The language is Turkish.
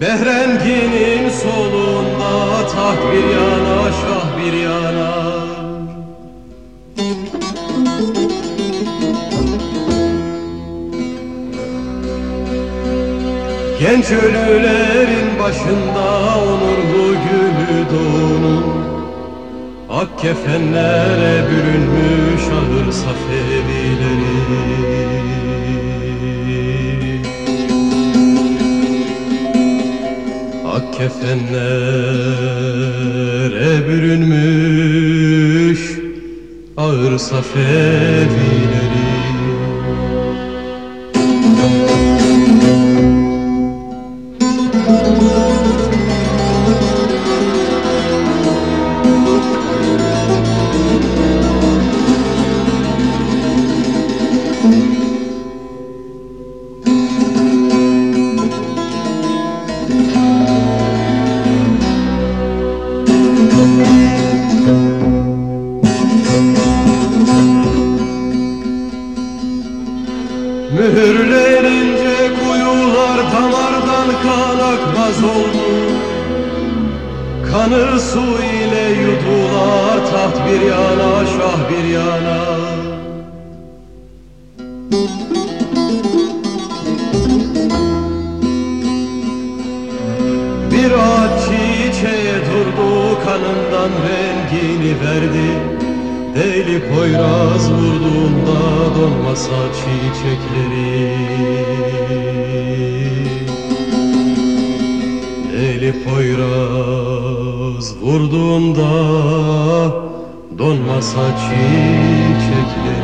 Behrenginin solunda taht bir yana şah bir yana. Genç ölülerin başında onurlu gülü doğunun Ak kefenlere bürünmüş ağır safevileri kefenlere bürünmüş ağır safevileri Mühürlenince kuyular damardan kan akmaz oldu. Kanı su ile yudular taht bir yana şah bir yana. Bir ağaç çiçeğe durdu kanından rengini verdi. Deli poyraz vurduğunda donmasa çiçekleri. Deli poyraz vurduğunda donmasa çiçekleri